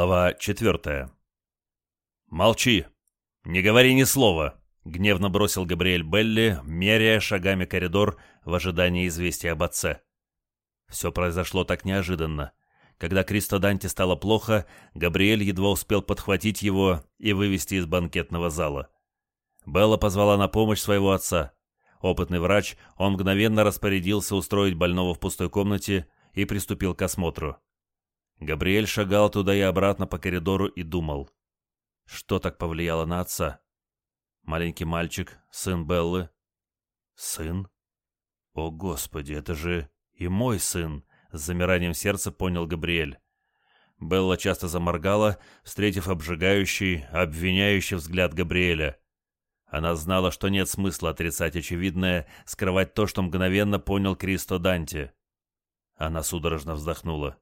Глава четвертая. «Молчи! Не говори ни слова!» — гневно бросил Габриэль Белли, меряя шагами коридор в ожидании известия об отце. Все произошло так неожиданно. Когда Кристо Данте стало плохо, Габриэль едва успел подхватить его и вывести из банкетного зала. Белла позвала на помощь своего отца. Опытный врач, он мгновенно распорядился устроить больного в пустой комнате и приступил к осмотру. Габриэль шагал туда и обратно по коридору и думал. Что так повлияло на отца? Маленький мальчик, сын Беллы. Сын? О, Господи, это же и мой сын, с замиранием сердца понял Габриэль. Белла часто заморгала, встретив обжигающий, обвиняющий взгляд Габриэля. Она знала, что нет смысла отрицать очевидное, скрывать то, что мгновенно понял Кристо Данте. Она судорожно вздохнула.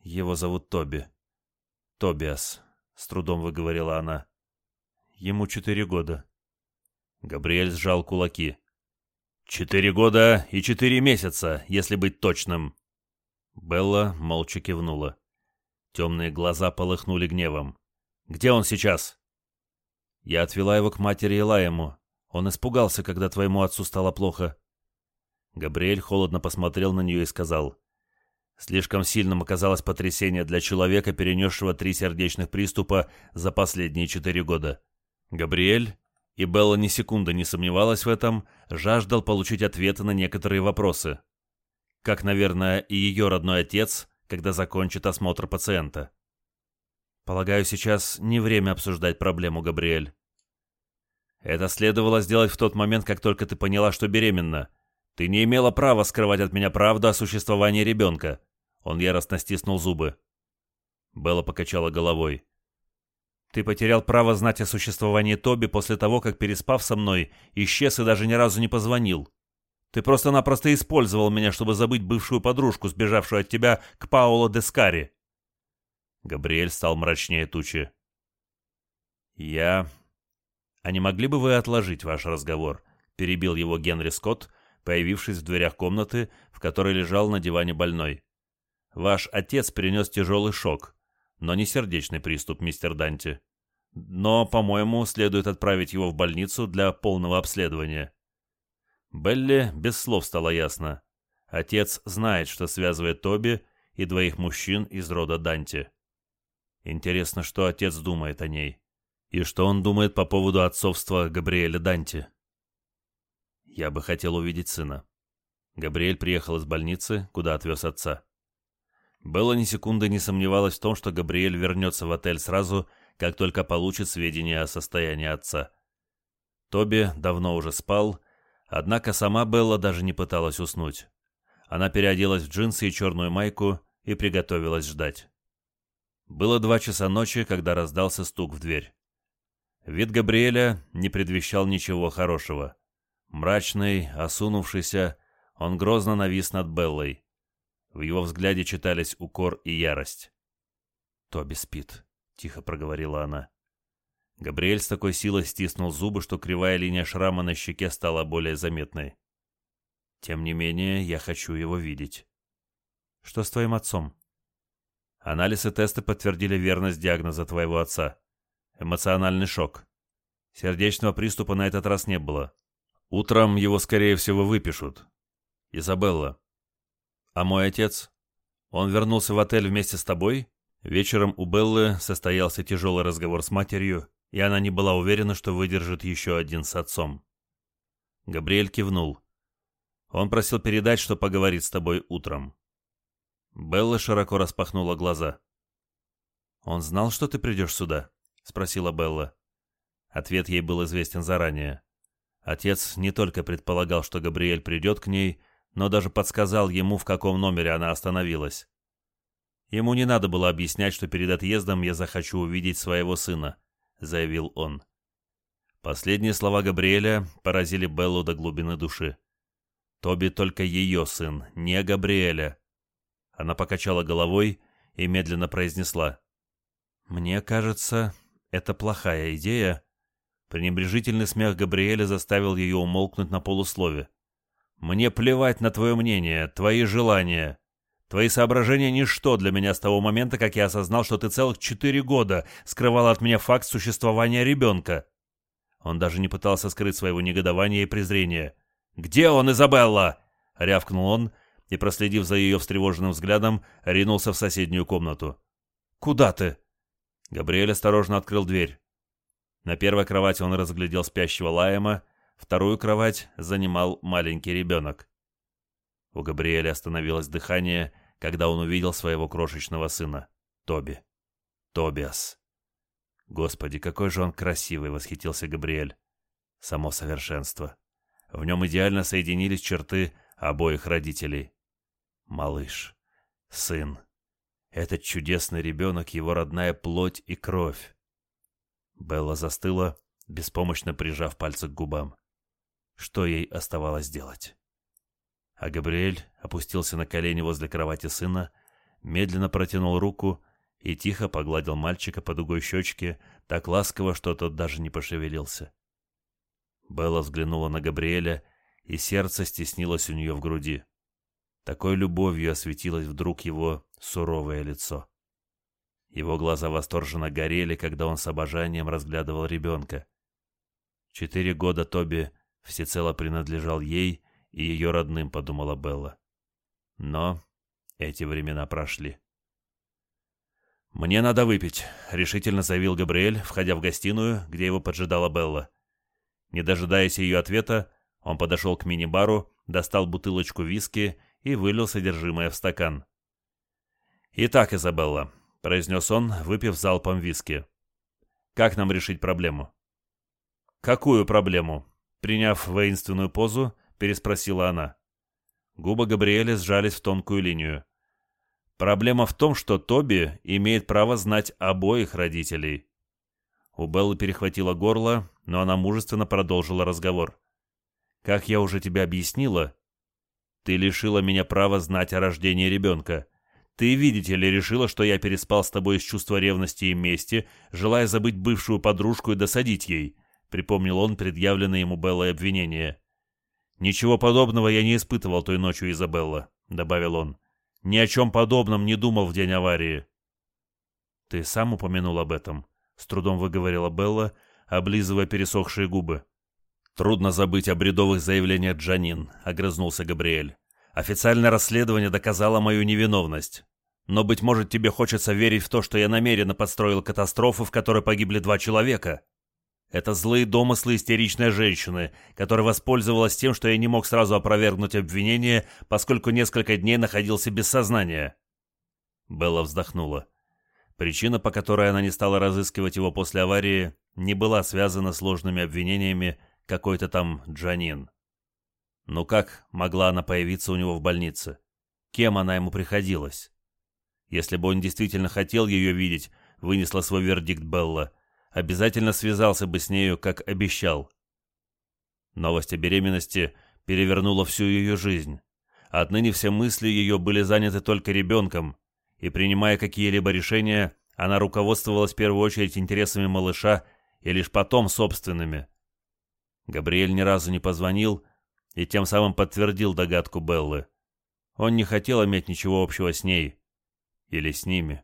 Его зовут Тоби. Тобиас, с трудом выговорила она. Ему четыре года. Габриэль сжал кулаки. Четыре года и четыре месяца, если быть точным. Белла молча кивнула. Темные глаза полыхнули гневом. «Где он сейчас?» «Я отвела его к матери Илаему. Он испугался, когда твоему отцу стало плохо». Габриэль холодно посмотрел на нее и сказал. Слишком сильным оказалось потрясение для человека, перенесшего три сердечных приступа за последние четыре года. Габриэль, и Белла ни секунды не сомневалась в этом, жаждал получить ответы на некоторые вопросы. Как, наверное, и ее родной отец, когда закончит осмотр пациента. Полагаю, сейчас не время обсуждать проблему, Габриэль. Это следовало сделать в тот момент, как только ты поняла, что беременна. Ты не имела права скрывать от меня правду о существовании ребенка. Он яростно стиснул зубы. Белла покачала головой. «Ты потерял право знать о существовании Тоби после того, как, переспав со мной, исчез и даже ни разу не позвонил. Ты просто-напросто использовал меня, чтобы забыть бывшую подружку, сбежавшую от тебя к Паоло Дескари». Габриэль стал мрачнее тучи. «Я... А не могли бы вы отложить ваш разговор?» — перебил его Генри Скотт, появившись в дверях комнаты, в которой лежал на диване больной. Ваш отец перенес тяжелый шок, но не сердечный приступ, мистер Данти. Но, по-моему, следует отправить его в больницу для полного обследования. Белли без слов стало ясно. Отец знает, что связывает Тоби и двоих мужчин из рода Данти. Интересно, что отец думает о ней. И что он думает по поводу отцовства Габриэля Данти. Я бы хотел увидеть сына. Габриэль приехал из больницы, куда отвез отца. Белла ни секунды не сомневалась в том, что Габриэль вернется в отель сразу, как только получит сведения о состоянии отца. Тоби давно уже спал, однако сама Белла даже не пыталась уснуть. Она переоделась в джинсы и черную майку и приготовилась ждать. Было два часа ночи, когда раздался стук в дверь. Вид Габриэля не предвещал ничего хорошего. Мрачный, осунувшийся, он грозно навис над Беллой. В его взгляде читались укор и ярость. «Тоби спит», — тихо проговорила она. Габриэль с такой силой стиснул зубы, что кривая линия шрама на щеке стала более заметной. «Тем не менее, я хочу его видеть». «Что с твоим отцом?» «Анализ и тесты подтвердили верность диагноза твоего отца. Эмоциональный шок. Сердечного приступа на этот раз не было. Утром его, скорее всего, выпишут. Изабелла, «А мой отец? Он вернулся в отель вместе с тобой?» Вечером у Беллы состоялся тяжелый разговор с матерью, и она не была уверена, что выдержит еще один с отцом. Габриэль кивнул. Он просил передать, что поговорит с тобой утром. Белла широко распахнула глаза. «Он знал, что ты придешь сюда?» — спросила Белла. Ответ ей был известен заранее. Отец не только предполагал, что Габриэль придет к ней, но даже подсказал ему, в каком номере она остановилась. Ему не надо было объяснять, что перед отъездом я захочу увидеть своего сына, заявил он. Последние слова Габриэля поразили Беллу до глубины души. Тоби только ее сын, не Габриэля. Она покачала головой и медленно произнесла. «Мне кажется, это плохая идея». Пренебрежительный смех Габриэля заставил ее умолкнуть на полуслове. Мне плевать на твое мнение, твои желания. Твои соображения — ничто для меня с того момента, как я осознал, что ты целых четыре года скрывал от меня факт существования ребенка. Он даже не пытался скрыть своего негодования и презрения. «Где он, Изабелла?» — рявкнул он и, проследив за ее встревоженным взглядом, ринулся в соседнюю комнату. «Куда ты?» Габриэль осторожно открыл дверь. На первой кровати он разглядел спящего Лайема, вторую кровать занимал маленький ребенок. У Габриэля остановилось дыхание, когда он увидел своего крошечного сына, Тоби. Тобиас. Господи, какой же он красивый, восхитился Габриэль. Само совершенство. В нем идеально соединились черты обоих родителей. Малыш. Сын. Этот чудесный ребенок — его родная плоть и кровь. Белла застыла, беспомощно прижав пальцы к губам. Что ей оставалось делать? А Габриэль опустился на колени возле кровати сына, медленно протянул руку и тихо погладил мальчика по дугой щечке, так ласково, что тот даже не пошевелился. Белла взглянула на Габриэля, и сердце стеснилось у нее в груди. Такой любовью осветилось вдруг его суровое лицо. Его глаза восторженно горели, когда он с обожанием разглядывал ребенка. Четыре года Тоби всецело принадлежал ей и ее родным, подумала Белла. Но эти времена прошли. «Мне надо выпить», — решительно заявил Габриэль, входя в гостиную, где его поджидала Белла. Не дожидаясь ее ответа, он подошел к мини-бару, достал бутылочку виски и вылил содержимое в стакан. «Итак, Изабелла», — произнес он, выпив залпом виски. «Как нам решить проблему?» «Какую проблему?» Приняв воинственную позу, переспросила она. Губы Габриэля сжались в тонкую линию. Проблема в том, что Тоби имеет право знать обоих родителей. У Беллы перехватило горло, но она мужественно продолжила разговор. «Как я уже тебе объяснила, ты лишила меня права знать о рождении ребенка. Ты, видите ли, решила, что я переспал с тобой из чувства ревности и мести, желая забыть бывшую подружку и досадить ей», — припомнил он предъявленное ему Беллой обвинение. «Ничего подобного я не испытывал той ночью, Изабелла», — добавил он. «Ни о чем подобном не думал в день аварии». «Ты сам упомянул об этом», — с трудом выговорила Белла, облизывая пересохшие губы. «Трудно забыть о бредовых заявлениях Джанин», — огрызнулся Габриэль. «Официальное расследование доказало мою невиновность. Но, быть может, тебе хочется верить в то, что я намеренно подстроил катастрофу, в которой погибли два человека?» Это злые домыслы истеричной женщины, которая воспользовалась тем, что я не мог сразу опровергнуть обвинение, поскольку несколько дней находился без сознания. Белла вздохнула. Причина, по которой она не стала разыскивать его после аварии, не была связана с ложными обвинениями какой-то там Джанин. Ну как могла она появиться у него в больнице? Кем она ему приходилась? Если бы он действительно хотел ее видеть, вынесла свой вердикт Белла, обязательно связался бы с нею, как обещал. Новость о беременности перевернула всю ее жизнь. Отныне все мысли ее были заняты только ребенком, и, принимая какие-либо решения, она руководствовалась в первую очередь интересами малыша и лишь потом собственными. Габриэль ни разу не позвонил и тем самым подтвердил догадку Беллы. Он не хотел иметь ничего общего с ней или с ними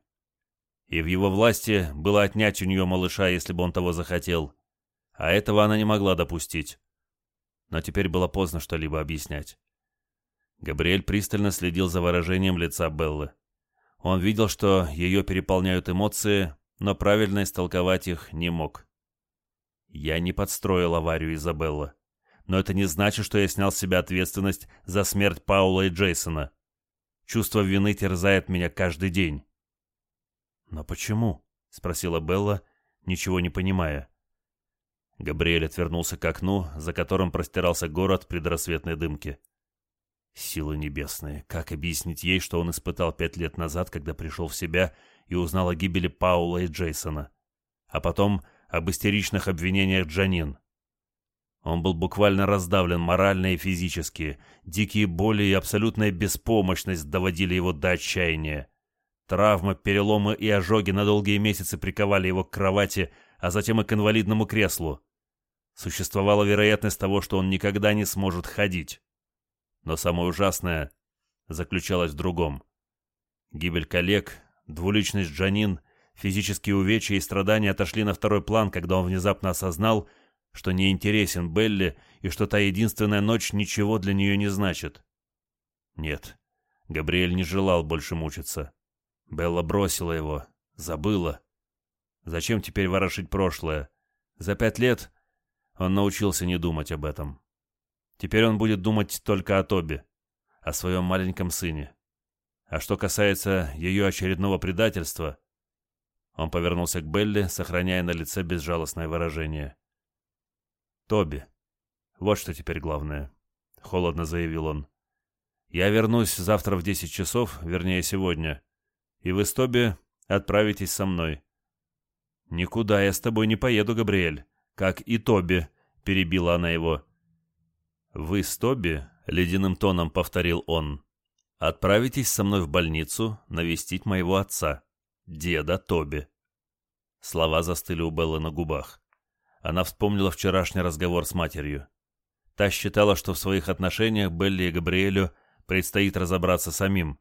и в его власти было отнять у нее малыша, если бы он того захотел. А этого она не могла допустить. Но теперь было поздно что-либо объяснять. Габриэль пристально следил за выражением лица Беллы. Он видел, что ее переполняют эмоции, но правильно истолковать их не мог. «Я не подстроил аварию Изабелла. Но это не значит, что я снял с себя ответственность за смерть Паула и Джейсона. Чувство вины терзает меня каждый день. «Но почему?» — спросила Белла, ничего не понимая. Габриэль отвернулся к окну, за которым простирался город предрассветной дымки. Силы небесные, как объяснить ей, что он испытал пять лет назад, когда пришел в себя и узнал о гибели Паула и Джейсона, а потом об истеричных обвинениях Джанин? Он был буквально раздавлен морально и физически, дикие боли и абсолютная беспомощность доводили его до отчаяния. Травмы, переломы и ожоги на долгие месяцы приковали его к кровати, а затем и к инвалидному креслу. Существовала вероятность того, что он никогда не сможет ходить. Но самое ужасное заключалось в другом. Гибель коллег, двуличность Джанин, физические увечья и страдания отошли на второй план, когда он внезапно осознал, что не интересен Белли и что та единственная ночь ничего для нее не значит. Нет, Габриэль не желал больше мучиться. Белла бросила его, забыла. Зачем теперь ворошить прошлое? За пять лет он научился не думать об этом. Теперь он будет думать только о Тоби, о своем маленьком сыне. А что касается ее очередного предательства, он повернулся к Белли, сохраняя на лице безжалостное выражение. «Тоби, вот что теперь главное», — холодно заявил он. «Я вернусь завтра в десять часов, вернее, сегодня, и вы с Тоби отправитесь со мной». «Никуда я с тобой не поеду, Габриэль, как и Тоби», — перебила она его. «Вы с Тоби», — ледяным тоном повторил он, — «отправитесь со мной в больницу навестить моего отца, деда Тоби». Слова застыли у Беллы на губах. Она вспомнила вчерашний разговор с матерью. Та считала, что в своих отношениях Белли и Габриэлю предстоит разобраться самим.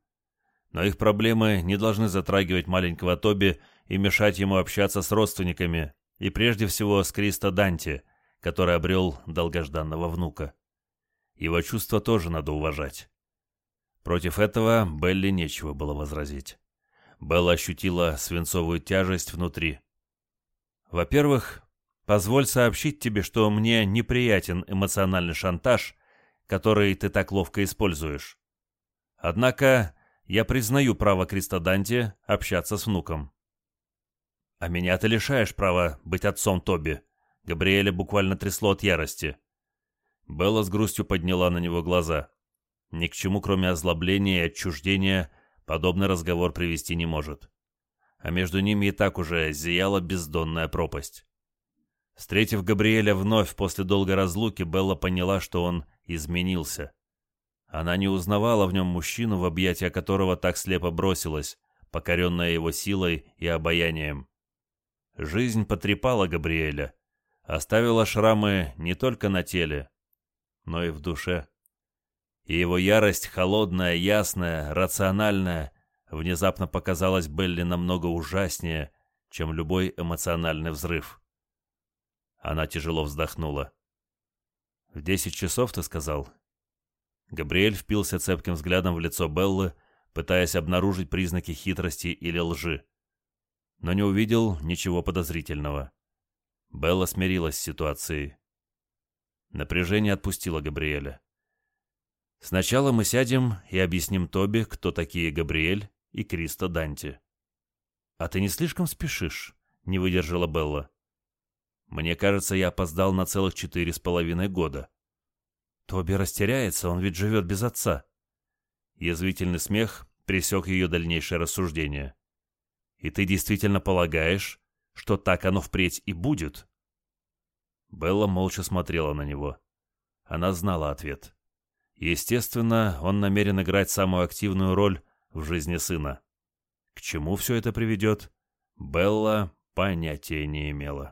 Но их проблемы не должны затрагивать маленького Тоби и мешать ему общаться с родственниками, и прежде всего с Кристо Данти, который обрел долгожданного внука. Его чувства тоже надо уважать. Против этого Белли нечего было возразить. Белла ощутила свинцовую тяжесть внутри. Во-первых, Позволь сообщить тебе, что мне неприятен эмоциональный шантаж, который ты так ловко используешь. Однако я признаю право Кристоданти общаться с внуком. А меня ты лишаешь права быть отцом Тоби. Габриэля буквально трясло от ярости. Белла с грустью подняла на него глаза. Ни к чему, кроме озлобления и отчуждения, подобный разговор привести не может. А между ними и так уже зияла бездонная пропасть. Встретив Габриэля вновь после долгой разлуки, Белла поняла, что он изменился. Она не узнавала в нем мужчину, в объятия которого так слепо бросилась, покоренная его силой и обаянием. Жизнь потрепала Габриэля, оставила шрамы не только на теле, но и в душе. И его ярость, холодная, ясная, рациональная, внезапно показалась Белли намного ужаснее, чем любой эмоциональный взрыв. Она тяжело вздохнула. «В десять часов, ты сказал?» Габриэль впился цепким взглядом в лицо Беллы, пытаясь обнаружить признаки хитрости или лжи. Но не увидел ничего подозрительного. Белла смирилась с ситуацией. Напряжение отпустило Габриэля. «Сначала мы сядем и объясним Тоби, кто такие Габриэль и Кристо Данти». «А ты не слишком спешишь?» — не выдержала Белла. Мне кажется, я опоздал на целых четыре с половиной года. Тоби растеряется, он ведь живет без отца. Язвительный смех пресек ее дальнейшее рассуждение. И ты действительно полагаешь, что так оно впредь и будет? Белла молча смотрела на него. Она знала ответ. Естественно, он намерен играть самую активную роль в жизни сына. К чему все это приведет, Белла понятия не имела.